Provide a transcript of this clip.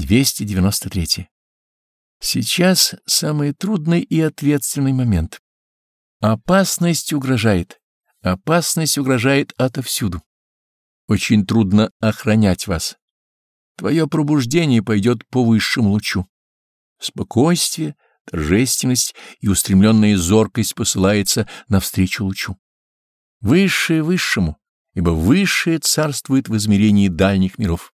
293. Сейчас самый трудный и ответственный момент. Опасность угрожает. Опасность угрожает отовсюду. Очень трудно охранять вас. Твое пробуждение пойдет по высшему лучу. Спокойствие, торжественность и устремленная зоркость посылается навстречу лучу. Высшее высшему, ибо высшее царствует в измерении дальних миров.